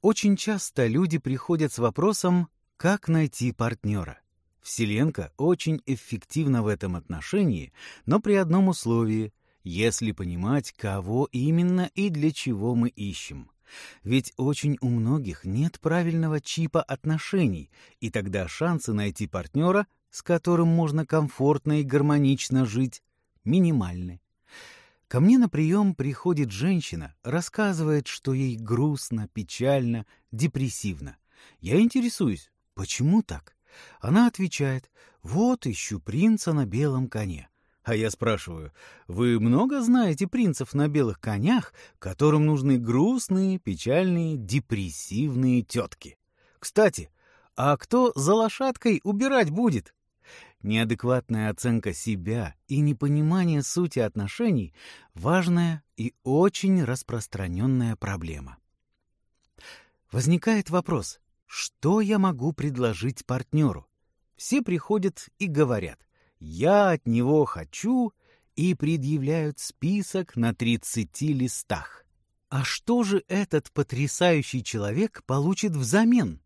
[SPEAKER 1] Очень часто люди приходят с вопросом, как найти партнера. Вселенка очень эффективна в этом отношении, но при одном условии если понимать, кого именно и для чего мы ищем. Ведь очень у многих нет правильного чипа отношений, и тогда шансы найти партнера, с которым можно комфортно и гармонично жить, минимальны. Ко мне на прием приходит женщина, рассказывает, что ей грустно, печально, депрессивно. Я интересуюсь, почему так? Она отвечает, вот ищу принца на белом коне. А я спрашиваю, вы много знаете принцев на белых конях, которым нужны грустные, печальные, депрессивные тетки? Кстати, а кто за лошадкой убирать будет? Неадекватная оценка себя и непонимание сути отношений – важная и очень распространенная проблема. Возникает вопрос, что я могу предложить партнеру? Все приходят и говорят, «Я от него хочу» и предъявляют список на 30 листах. А что же этот потрясающий человек получит взамен?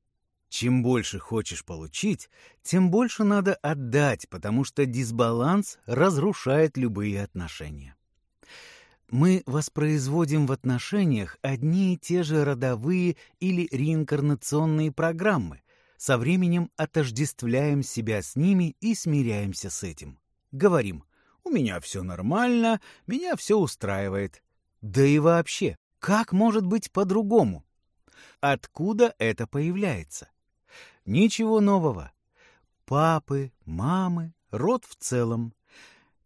[SPEAKER 1] Чем больше хочешь получить, тем больше надо отдать, потому что дисбаланс разрушает любые отношения. Мы воспроизводим в отношениях одни и те же родовые или реинкарнационные программы, Со временем отождествляем себя с ними и смиряемся с этим. Говорим, у меня все нормально, меня все устраивает. Да и вообще, как может быть по-другому? Откуда это появляется? Ничего нового. Папы, мамы, род в целом.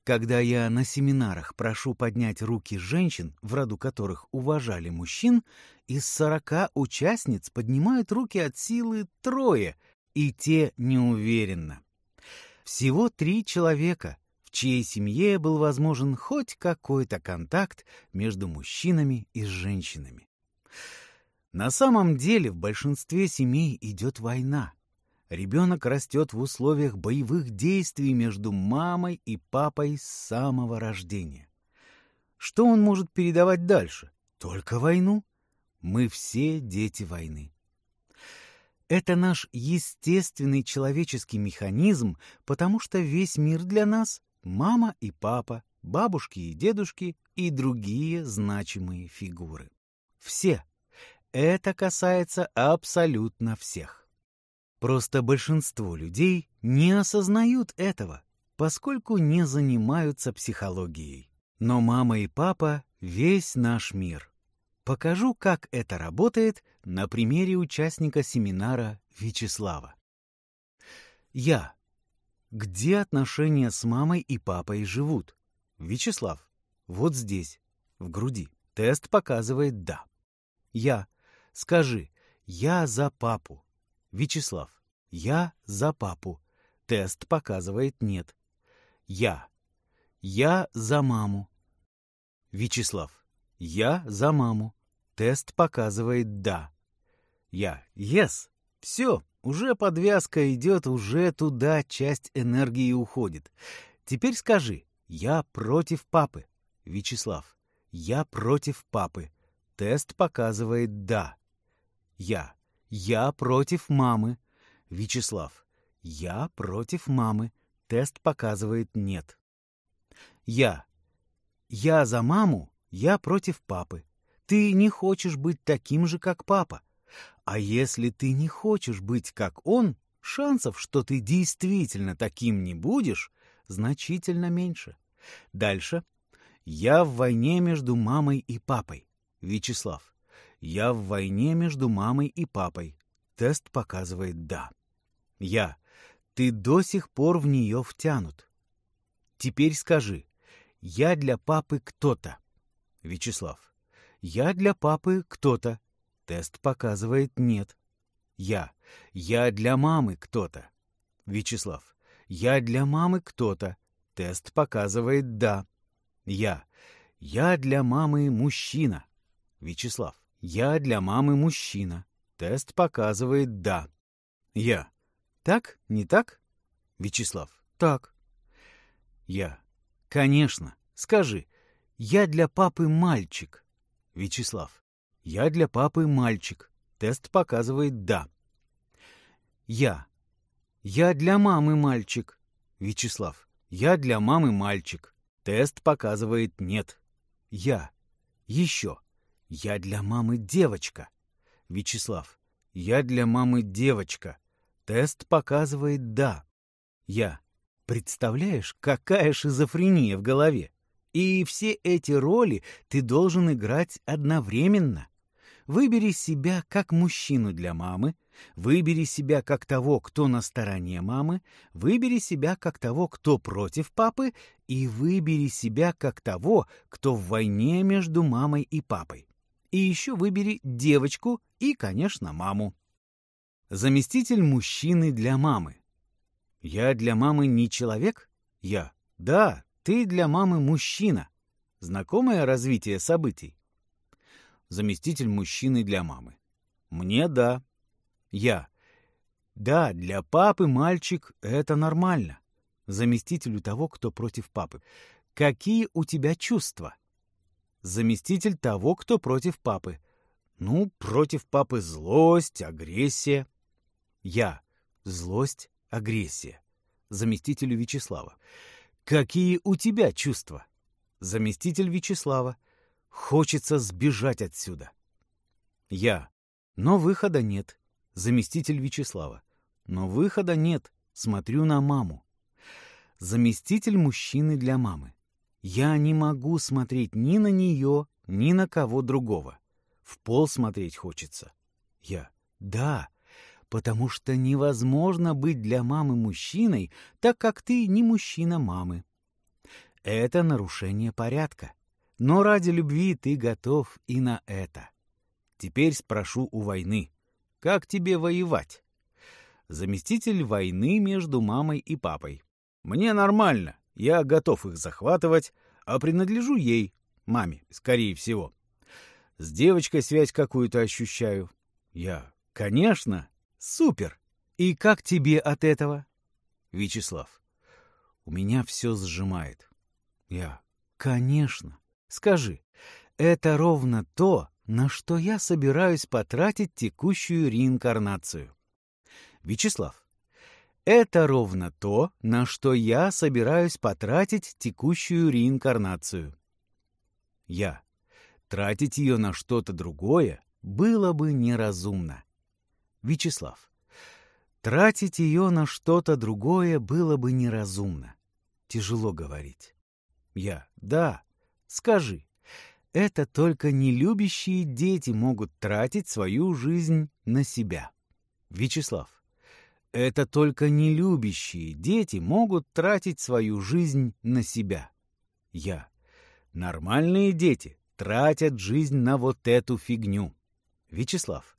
[SPEAKER 1] Когда я на семинарах прошу поднять руки женщин, в роду которых уважали мужчин, из сорока участниц поднимают руки от силы трое, и те неуверенно. Всего три человека, в чьей семье был возможен хоть какой-то контакт между мужчинами и женщинами. На самом деле в большинстве семей идет война ребенок растет в условиях боевых действий между мамой и папой с самого рождения. Что он может передавать дальше? Только войну. Мы все дети войны. Это наш естественный человеческий механизм, потому что весь мир для нас — мама и папа, бабушки и дедушки и другие значимые фигуры. Все. Это касается абсолютно всех. Просто большинство людей не осознают этого, поскольку не занимаются психологией. Но мама и папа — весь наш мир. Покажу, как это работает на примере участника семинара Вячеслава. Я. Где отношения с мамой и папой живут? Вячеслав. Вот здесь, в груди. Тест показывает «да». Я. Скажи, я за папу. Вячеслав. Я за папу. Тест показывает нет. Я. Я за маму. Вячеслав. Я за маму. Тест показывает да. Я. Yes. Все. Уже подвязка идет, уже туда часть энергии уходит. Теперь скажи. Я против папы. Вячеслав. Я против папы. Тест показывает да. Я. Я против мамы. Вячеслав. Я против мамы. Тест показывает нет. Я. Я за маму, я против папы. Ты не хочешь быть таким же, как папа. А если ты не хочешь быть как он, шансов, что ты действительно таким не будешь, значительно меньше. Дальше. Я в войне между мамой и папой. Вячеслав. Я в войне между мамой и папой. Тест показывает «да». Я. Ты до сих пор в нее втянут. Теперь скажи. Я для папы кто-то. Вячеслав. Я для папы кто-то. Тест показывает «нет». Я. Я для мамы кто-то. Вячеслав. Я для мамы кто-то. Тест показывает «да». Я. Я для мамы мужчина. Вячеслав. Я для мамы мужчина. Тест показывает «да». Я. Так? Не так? Вячеслав. Так. Я. Конечно. Скажи. Я для папы мальчик. Вячеслав. Я для папы мальчик. Тест показывает «да». Я. Я для мамы мальчик. Вячеслав. Я для мамы мальчик. Тест показывает «нет». Я. Еще. Я для мамы девочка. Вячеслав. Я для мамы девочка. Тест показывает «да». Я. Представляешь, какая шизофрения в голове? И все эти роли ты должен играть одновременно. Выбери себя как мужчину для мамы, выбери себя как того, кто на стороне мамы, выбери себя как того, кто против папы, и выбери себя как того, кто в войне между мамой и папой и еще выбери девочку и, конечно, маму. Заместитель мужчины для мамы. Я для мамы не человек? Я. Да, ты для мамы мужчина. Знакомое развитие событий? Заместитель мужчины для мамы. Мне да. Я. Да, для папы мальчик — это нормально. Заместителю того, кто против папы. Какие у тебя чувства? заместитель того, кто против папы. Ну, против папы злость, агрессия. Я. Злость, агрессия. Заместителю Вячеслава. Какие у тебя чувства? Заместитель Вячеслава. Хочется сбежать отсюда. Я. Но выхода нет. Заместитель Вячеслава. но выхода нет. Смотрю на маму. Заместитель мужчины для мамы. Я не могу смотреть ни на нее, ни на кого другого. В пол смотреть хочется. Я. Да, потому что невозможно быть для мамы мужчиной, так как ты не мужчина мамы. Это нарушение порядка. Но ради любви ты готов и на это. Теперь спрошу у войны. Как тебе воевать? Заместитель войны между мамой и папой. Мне нормально. Я готов их захватывать, а принадлежу ей, маме, скорее всего. С девочкой связь какую-то ощущаю. Я, конечно, супер. И как тебе от этого? Вячеслав. У меня все сжимает. Я, конечно. Скажи, это ровно то, на что я собираюсь потратить текущую реинкарнацию. Вячеслав, это ровно то, на что я собираюсь потратить текущую реинкарнацию. Я. Тратить ее на что-то другое было бы неразумно. Вячеслав. Тратить ее на что-то другое было бы неразумно. Тяжело говорить. Я. Да. Скажи. Это только нелюбящие дети могут тратить свою жизнь на себя. Вячеслав. Это только нелюбящие дети могут тратить свою жизнь на себя. Я. Нормальные дети тратят жизнь на вот эту фигню. Вячеслав.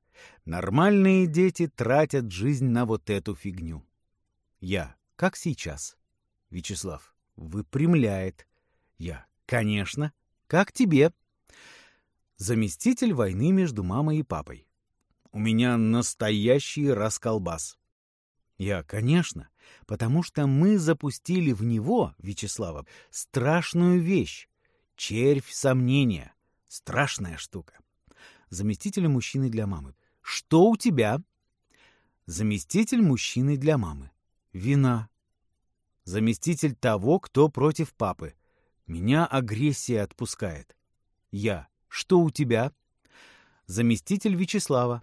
[SPEAKER 1] Нормальные дети тратят жизнь на вот эту фигню. Я. Как сейчас? Вячеслав. Выпрямляет. Я. Конечно. Как тебе? Заместитель войны между мамой и папой. У меня настоящий расколбас. Я, конечно, потому что мы запустили в него, Вячеслава, страшную вещь. Червь сомнения. Страшная штука. Заместитель мужчины для мамы. Что у тебя? Заместитель мужчины для мамы. Вина. Заместитель того, кто против папы. Меня агрессия отпускает. Я. Что у тебя? Заместитель Вячеслава.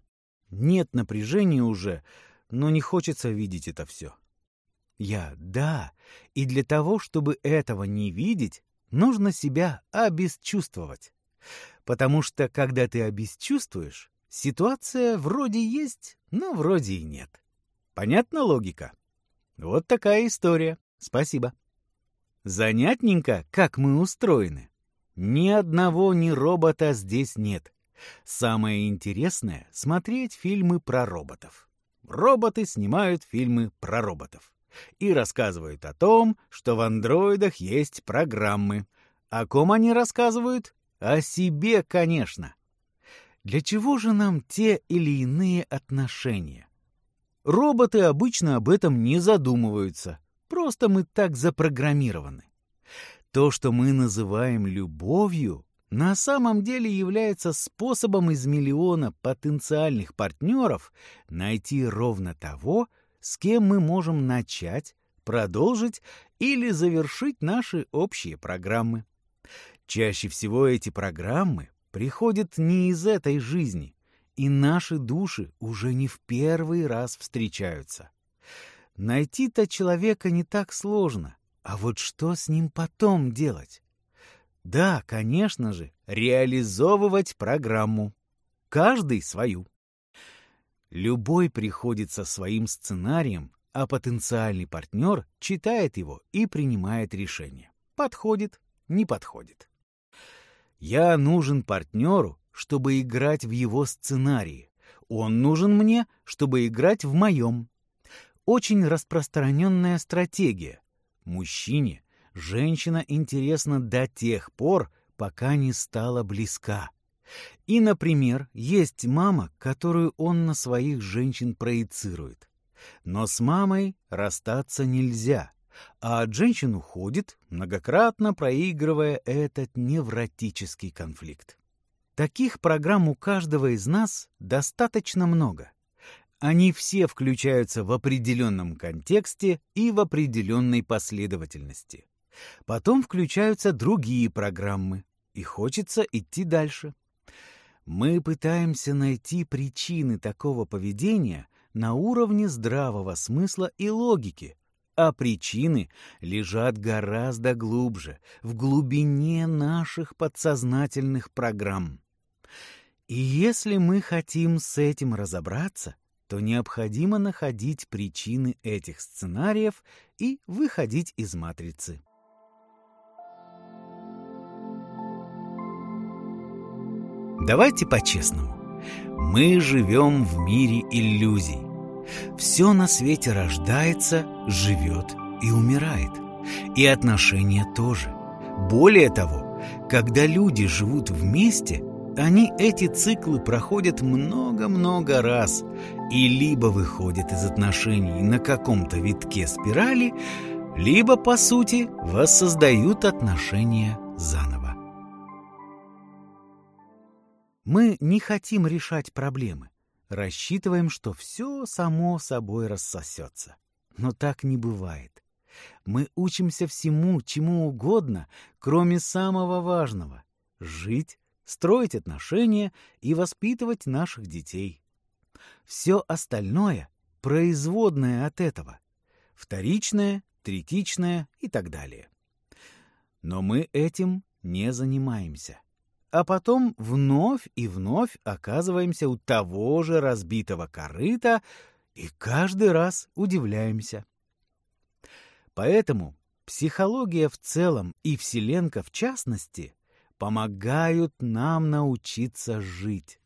[SPEAKER 1] Нет напряжения уже, но не хочется видеть это все. Я — да, и для того, чтобы этого не видеть, нужно себя обесчувствовать. Потому что, когда ты обесчувствуешь, ситуация вроде есть, но вроде и нет. Понятна логика? Вот такая история. Спасибо. Занятненько, как мы устроены. Ни одного ни робота здесь нет. Самое интересное — смотреть фильмы про роботов. Роботы снимают фильмы про роботов и рассказывают о том, что в андроидах есть программы. О ком они рассказывают? О себе, конечно. Для чего же нам те или иные отношения? Роботы обычно об этом не задумываются. Просто мы так запрограммированы. То, что мы называем любовью, на самом деле является способом из миллиона потенциальных партнеров найти ровно того, с кем мы можем начать, продолжить или завершить наши общие программы. Чаще всего эти программы приходят не из этой жизни, и наши души уже не в первый раз встречаются. Найти-то человека не так сложно, а вот что с ним потом делать? Да, конечно же, реализовывать программу. Каждый свою. Любой приходит со своим сценарием, а потенциальный партнер читает его и принимает решение. Подходит, не подходит. Я нужен партнеру, чтобы играть в его сценарии. Он нужен мне, чтобы играть в моем. Очень распространенная стратегия. Мужчине женщина интересна до тех пор, пока не стала близка. И, например, есть мама, которую он на своих женщин проецирует. Но с мамой расстаться нельзя, а от женщин уходит, многократно проигрывая этот невротический конфликт. Таких программ у каждого из нас достаточно много. Они все включаются в определенном контексте и в определенной последовательности. Потом включаются другие программы, и хочется идти дальше. Мы пытаемся найти причины такого поведения, на уровне здравого смысла и логики, а причины лежат гораздо глубже, в глубине наших подсознательных программ. И если мы хотим с этим разобраться, то необходимо находить причины этих сценариев и выходить из матрицы. Давайте по-честному. Мы живем в мире иллюзий. Все на свете рождается, живет и умирает. И отношения тоже. Более того, когда люди живут вместе, они эти циклы проходят много-много раз и либо выходят из отношений на каком-то витке спирали, либо, по сути, воссоздают отношения заново. Мы не хотим решать проблемы. Рассчитываем, что все само собой рассосется. Но так не бывает. Мы учимся всему, чему угодно, кроме самого важного — жить, строить отношения и воспитывать наших детей. Все остальное — производное от этого. Вторичное, третичное и так далее. Но мы этим не занимаемся а потом вновь и вновь оказываемся у того же разбитого корыта и каждый раз удивляемся. Поэтому психология в целом и Вселенка в частности помогают нам научиться жить.